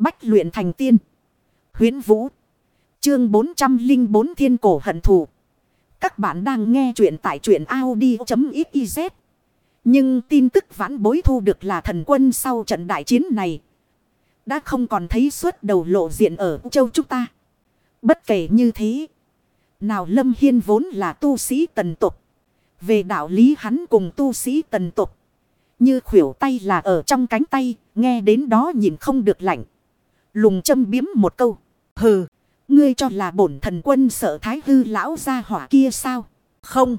Bách luyện thành tiên. Huyến Vũ. Chương 404 Thiên Cổ Hận Thù. Các bạn đang nghe truyện tại truyện Audi.xyz. Nhưng tin tức vãn bối thu được là thần quân sau trận đại chiến này. Đã không còn thấy suốt đầu lộ diện ở châu chúng ta. Bất kể như thế. Nào Lâm Hiên vốn là tu sĩ tần tục. Về đạo lý hắn cùng tu sĩ tần tục. Như khuỷu tay là ở trong cánh tay. Nghe đến đó nhìn không được lạnh. Lùng châm biếm một câu. Hừ. Ngươi cho là bổn thần quân sợ thái hư lão ra hỏa kia sao? Không.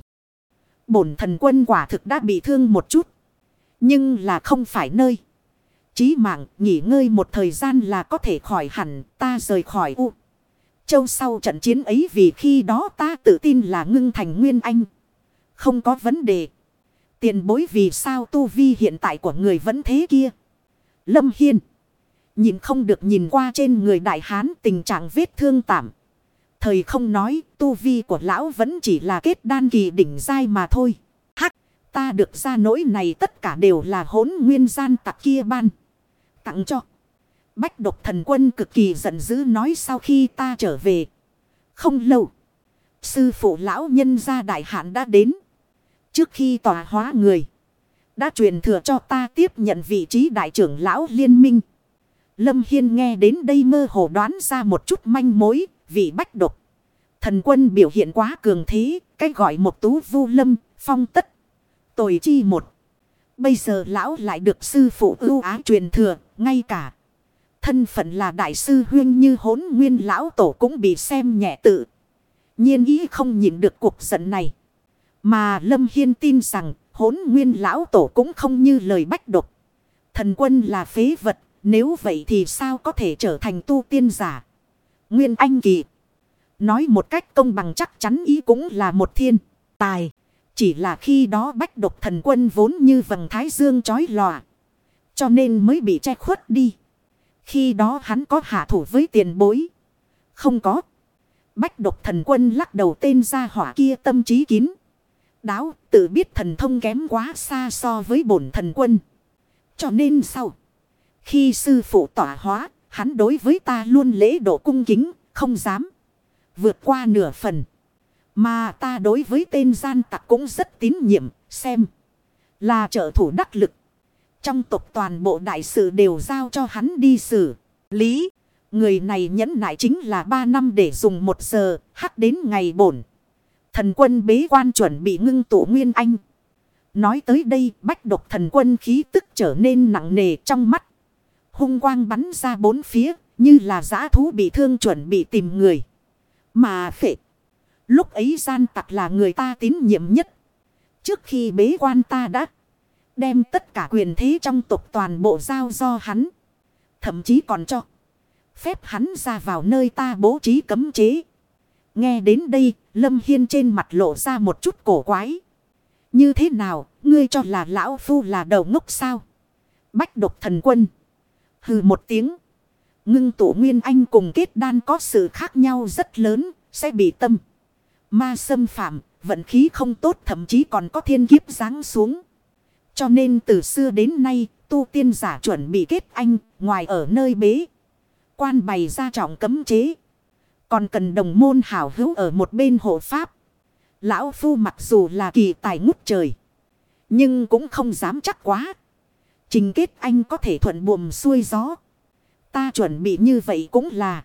Bổn thần quân quả thực đã bị thương một chút. Nhưng là không phải nơi. Chí mạng, nghỉ ngơi một thời gian là có thể khỏi hẳn, ta rời khỏi u. Châu sau trận chiến ấy vì khi đó ta tự tin là ngưng thành nguyên anh. Không có vấn đề. Tiền bối vì sao tu vi hiện tại của người vẫn thế kia. Lâm Hiên. Nhìn không được nhìn qua trên người đại hán tình trạng vết thương tạm. Thời không nói, tu vi của lão vẫn chỉ là kết đan kỳ đỉnh dai mà thôi. Hắc, ta được ra nỗi này tất cả đều là hỗn nguyên gian tặc kia ban. Tặng cho. Bách độc thần quân cực kỳ giận dữ nói sau khi ta trở về. Không lâu. Sư phụ lão nhân gia đại hạn đã đến. Trước khi tòa hóa người. Đã truyền thừa cho ta tiếp nhận vị trí đại trưởng lão liên minh. Lâm Hiên nghe đến đây mơ hồ đoán ra một chút manh mối. Vị bách độc. Thần quân biểu hiện quá cường thế. Cái gọi một tú vu lâm, phong tất. Tồi chi một. Bây giờ lão lại được sư phụ ưu á truyền thừa. Ngay cả. Thân phận là đại sư huyên như hốn nguyên lão tổ cũng bị xem nhẹ tự. nhiên ý không nhìn được cuộc giận này. Mà Lâm Hiên tin rằng hốn nguyên lão tổ cũng không như lời bách độc. Thần quân là phế vật. Nếu vậy thì sao có thể trở thành tu tiên giả? Nguyên Anh Kỳ. Nói một cách công bằng chắc chắn ý cũng là một thiên tài. Chỉ là khi đó bách độc thần quân vốn như vầng thái dương chói lòa. Cho nên mới bị che khuất đi. Khi đó hắn có hạ thủ với tiền bối. Không có. Bách độc thần quân lắc đầu tên ra hỏa kia tâm trí kín. Đáo, tự biết thần thông kém quá xa so với bổn thần quân. Cho nên sau. Khi sư phụ tỏa hóa, hắn đối với ta luôn lễ độ cung kính, không dám. Vượt qua nửa phần. Mà ta đối với tên gian tặc cũng rất tín nhiệm, xem. Là trợ thủ đắc lực. Trong tộc toàn bộ đại sự đều giao cho hắn đi xử. Lý, người này nhẫn nại chính là 3 năm để dùng 1 giờ, hắc đến ngày bổn. Thần quân bế quan chuẩn bị ngưng tụ nguyên anh. Nói tới đây, bách độc thần quân khí tức trở nên nặng nề trong mắt. Hung quang bắn ra bốn phía, như là giã thú bị thương chuẩn bị tìm người. Mà phệ. Lúc ấy gian tặc là người ta tín nhiệm nhất. Trước khi bế quan ta đã đem tất cả quyền thế trong tộc toàn bộ giao do hắn. Thậm chí còn cho. Phép hắn ra vào nơi ta bố trí cấm chế. Nghe đến đây, Lâm Hiên trên mặt lộ ra một chút cổ quái. Như thế nào, ngươi cho là lão phu là đầu ngốc sao? Bách độc thần quân. Hừ một tiếng. Ngưng tụ nguyên anh cùng kết đan có sự khác nhau rất lớn, sẽ bị tâm. Ma xâm phạm, vận khí không tốt thậm chí còn có thiên kiếp giáng xuống. Cho nên từ xưa đến nay, tu tiên giả chuẩn bị kết anh, ngoài ở nơi bế. Quan bày ra trọng cấm chế. Còn cần đồng môn hảo hữu ở một bên hộ pháp. Lão Phu mặc dù là kỳ tài ngút trời. Nhưng cũng không dám chắc quá. Trình kết anh có thể thuận buồm xuôi gió. Ta chuẩn bị như vậy cũng là.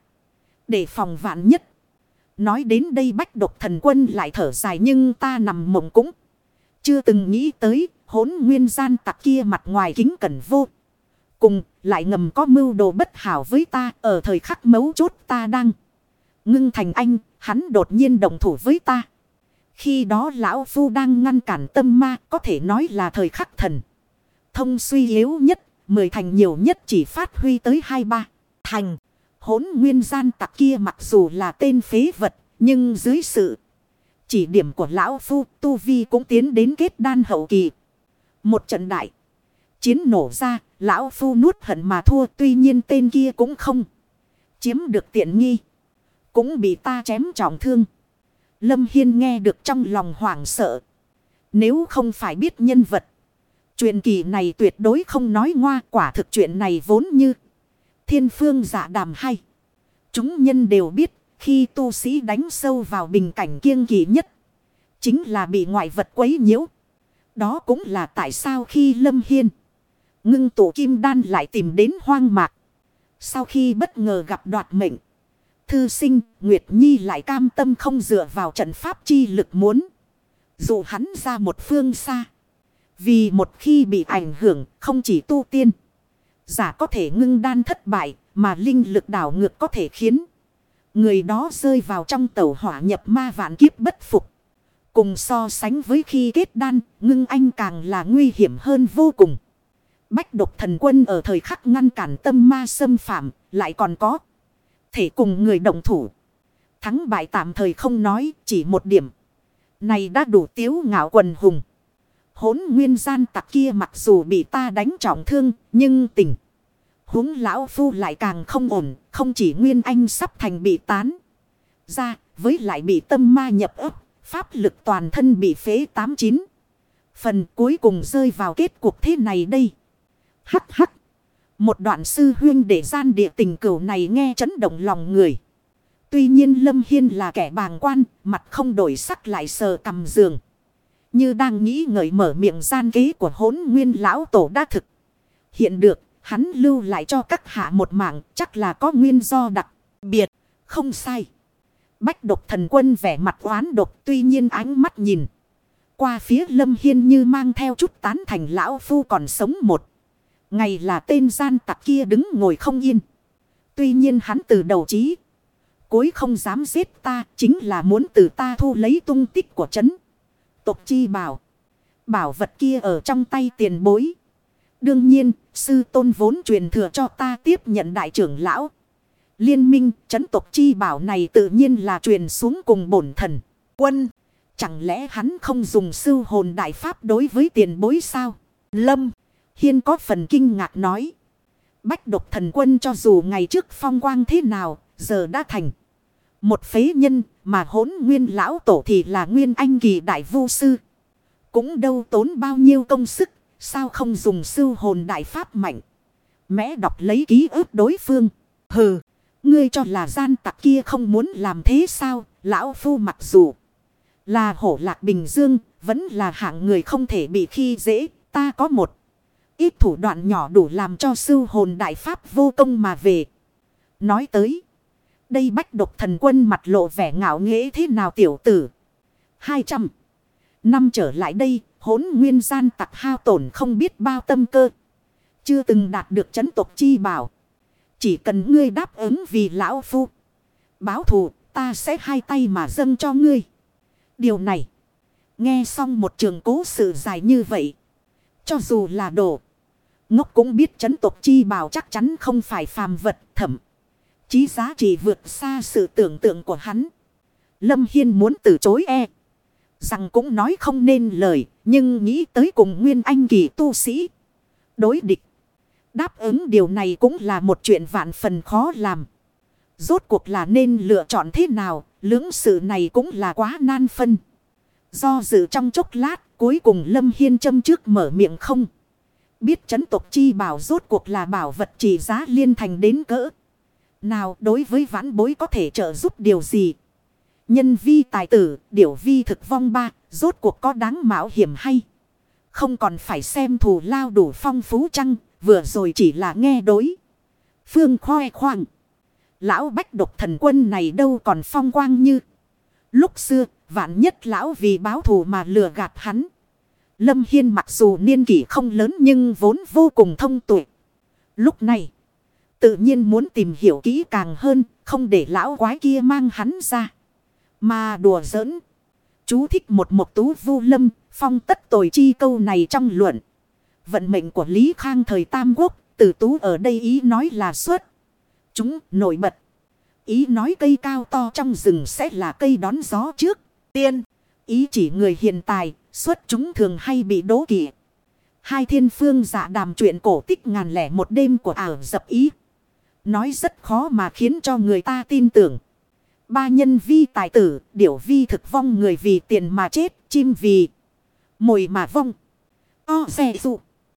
Để phòng vạn nhất. Nói đến đây bách độc thần quân lại thở dài nhưng ta nằm mộng cũng. Chưa từng nghĩ tới hốn nguyên gian tặc kia mặt ngoài kính cẩn vô. Cùng lại ngầm có mưu đồ bất hảo với ta ở thời khắc mấu chốt ta đang. Ngưng thành anh, hắn đột nhiên đồng thủ với ta. Khi đó lão phu đang ngăn cản tâm ma có thể nói là thời khắc thần. Thông suy yếu nhất, mười thành nhiều nhất chỉ phát huy tới hai ba thành. Hốn nguyên gian tặc kia mặc dù là tên phế vật, nhưng dưới sự chỉ điểm của lão phu tu vi cũng tiến đến kết đan hậu kỳ. Một trận đại. Chiến nổ ra, lão phu nuốt hận mà thua tuy nhiên tên kia cũng không. Chiếm được tiện nghi. Cũng bị ta chém trọng thương. Lâm Hiên nghe được trong lòng hoảng sợ. Nếu không phải biết nhân vật. Chuyện kỳ này tuyệt đối không nói ngoa, quả thực chuyện này vốn như. Thiên phương giả đàm hay. Chúng nhân đều biết, khi tu sĩ đánh sâu vào bình cảnh kiêng kỳ nhất. Chính là bị ngoại vật quấy nhiễu. Đó cũng là tại sao khi Lâm Hiên. Ngưng tổ kim đan lại tìm đến hoang mạc. Sau khi bất ngờ gặp đoạt mệnh. Thư sinh Nguyệt Nhi lại cam tâm không dựa vào trận pháp chi lực muốn. dù hắn ra một phương xa. Vì một khi bị ảnh hưởng không chỉ tu tiên. Giả có thể ngưng đan thất bại mà linh lực đảo ngược có thể khiến. Người đó rơi vào trong tàu hỏa nhập ma vạn kiếp bất phục. Cùng so sánh với khi kết đan, ngưng anh càng là nguy hiểm hơn vô cùng. Bách độc thần quân ở thời khắc ngăn cản tâm ma xâm phạm, lại còn có. Thể cùng người động thủ. Thắng bại tạm thời không nói, chỉ một điểm. Này đã đủ tiếu ngạo quần hùng. Hốn nguyên gian tặc kia mặc dù bị ta đánh trọng thương, nhưng tình. huống lão phu lại càng không ổn, không chỉ nguyên anh sắp thành bị tán. Ra, với lại bị tâm ma nhập ấp, pháp lực toàn thân bị phế tám chín. Phần cuối cùng rơi vào kết cuộc thế này đây. Hắc hắc. Một đoạn sư huyên để gian địa tình cửu này nghe chấn động lòng người. Tuy nhiên Lâm Hiên là kẻ bàng quan, mặt không đổi sắc lại sờ cầm giường. Như đang nghĩ ngợi mở miệng gian kế của hốn nguyên lão tổ đã thực. Hiện được, hắn lưu lại cho các hạ một mạng, chắc là có nguyên do đặc biệt, không sai. Bách độc thần quân vẻ mặt oán độc tuy nhiên ánh mắt nhìn. Qua phía Lâm Hiên như mang theo chút tán thành lão phu còn sống một. Ngày là tên gian tặc kia đứng ngồi không yên. Tuy nhiên hắn từ đầu chí. Cuối không dám giết ta chính là muốn từ ta thu lấy tung tích của chấn. Tộc chi bảo. Bảo vật kia ở trong tay tiền bối. Đương nhiên, sư tôn vốn truyền thừa cho ta tiếp nhận đại trưởng lão. Liên minh, chấn tộc chi bảo này tự nhiên là truyền xuống cùng bổn thần. Quân, chẳng lẽ hắn không dùng sư hồn đại pháp đối với tiền bối sao? Lâm. Hiên có phần kinh ngạc nói. Bách độc thần quân cho dù ngày trước phong quang thế nào, giờ đã thành. Một phế nhân mà hốn nguyên lão tổ thì là nguyên anh kỳ đại vu sư. Cũng đâu tốn bao nhiêu công sức, sao không dùng sư hồn đại pháp mạnh. Mẽ đọc lấy ký ức đối phương. Hừ, ngươi cho là gian tặc kia không muốn làm thế sao, lão phu mặc dù là hổ lạc bình dương, vẫn là hạng người không thể bị khi dễ, ta có một. Ít thủ đoạn nhỏ đủ làm cho sư hồn đại pháp vô công mà về. Nói tới. Đây bách độc thần quân mặt lộ vẻ ngạo nghễ thế nào tiểu tử. 200. Năm trở lại đây, hốn nguyên gian tặc hao tổn không biết bao tâm cơ. Chưa từng đạt được chấn tộc chi bảo. Chỉ cần ngươi đáp ứng vì lão phu. Báo thù, ta sẽ hai tay mà dâng cho ngươi. Điều này. Nghe xong một trường cố sự dài như vậy. Cho dù là đồ. Ngốc cũng biết chấn tộc chi bảo chắc chắn không phải phàm vật thẩm. Chí giá trị vượt xa sự tưởng tượng của hắn. Lâm Hiên muốn từ chối e. Rằng cũng nói không nên lời. Nhưng nghĩ tới cùng nguyên anh kỳ tu sĩ. Đối địch. Đáp ứng điều này cũng là một chuyện vạn phần khó làm. Rốt cuộc là nên lựa chọn thế nào. Lưỡng sự này cũng là quá nan phân. Do dự trong chốc lát. Cuối cùng Lâm Hiên châm trước mở miệng không. Biết chấn tộc chi bảo rốt cuộc là bảo vật trị giá liên thành đến cỡ. Nào đối với vãn bối có thể trợ giúp điều gì? Nhân vi tài tử, điều vi thực vong ba, rốt cuộc có đáng mạo hiểm hay? Không còn phải xem thù lao đủ phong phú chăng, vừa rồi chỉ là nghe đối. Phương khoe khoang. Lão bách độc thần quân này đâu còn phong quang như. Lúc xưa, vạn nhất lão vì báo thù mà lừa gạt hắn. Lâm Hiên mặc dù niên kỷ không lớn nhưng vốn vô cùng thông tuệ. Lúc này, tự nhiên muốn tìm hiểu kỹ càng hơn, không để lão quái kia mang hắn ra. Mà đùa giỡn. Chú thích một một tú vu lâm, phong tất tội chi câu này trong luận. Vận mệnh của Lý Khang thời Tam Quốc, tử tú ở đây ý nói là suốt. Chúng nổi bật. Ý nói cây cao to trong rừng sẽ là cây đón gió trước. Tiên, ý chỉ người hiện tài, Xuất chúng thường hay bị đố kỵ. Hai thiên phương giả đàm chuyện cổ tích ngàn lẻ một đêm của ảo dập ý. Nói rất khó mà khiến cho người ta tin tưởng. Ba nhân vi tài tử, điểu vi thực vong người vì tiền mà chết, chim vì mồi mà vong. O xe dụ.